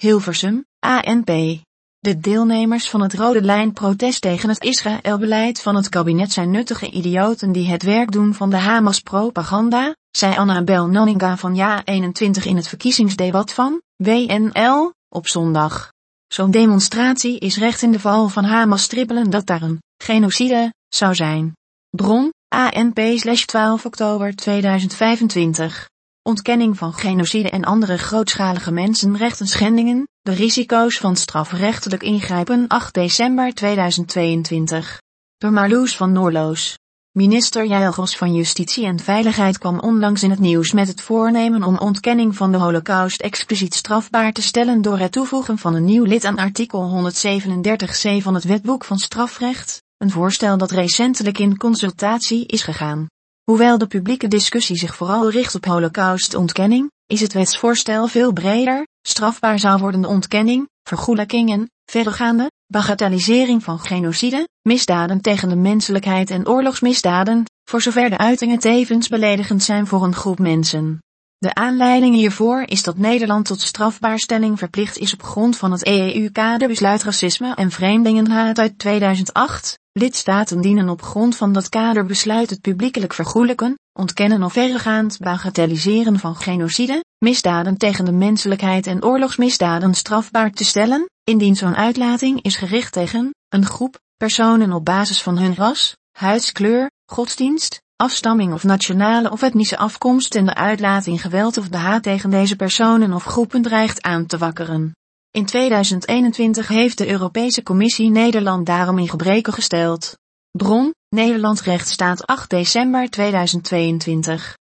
Hilversum, ANP. De deelnemers van het Rode Lijn protest tegen het Israël-beleid van het kabinet zijn nuttige idioten die het werk doen van de Hamas-propaganda, zei Annabel Nanninga van Ja21 in het verkiezingsdebat van WNL op zondag. Zo'n demonstratie is recht in de val van Hamas strippelen dat daar een genocide zou zijn. Bron, ANP 12 oktober 2025. Ontkenning van genocide en andere grootschalige mensenrechten schendingen, de risico's van strafrechtelijk ingrijpen 8 december 2022. Door Marloes van Noorloos. Minister Jijlgos van Justitie en Veiligheid kwam onlangs in het nieuws met het voornemen om ontkenning van de holocaust expliciet strafbaar te stellen door het toevoegen van een nieuw lid aan artikel 137c van het wetboek van strafrecht, een voorstel dat recentelijk in consultatie is gegaan. Hoewel de publieke discussie zich vooral richt op holocaustontkenning, is het wetsvoorstel veel breder, strafbaar zou worden de ontkenning, vergoelijking en, verregaande, bagatellisering van genocide, misdaden tegen de menselijkheid en oorlogsmisdaden, voor zover de uitingen tevens beledigend zijn voor een groep mensen. De aanleiding hiervoor is dat Nederland tot strafbaarstelling verplicht is op grond van het EU-kaderbesluit Racisme en Vreemdelingenhaat uit 2008. Lidstaten dienen op grond van dat kaderbesluit het publiekelijk vergoelijken, ontkennen of verregaand bagatelliseren van genocide, misdaden tegen de menselijkheid en oorlogsmisdaden strafbaar te stellen, indien zo'n uitlating is gericht tegen een groep personen op basis van hun ras, huidskleur, godsdienst, afstamming of nationale of etnische afkomst en de uitlating geweld of de haat tegen deze personen of groepen dreigt aan te wakkeren. In 2021 heeft de Europese Commissie Nederland daarom in gebreken gesteld. Bron, Nederland rechtsstaat 8 december 2022.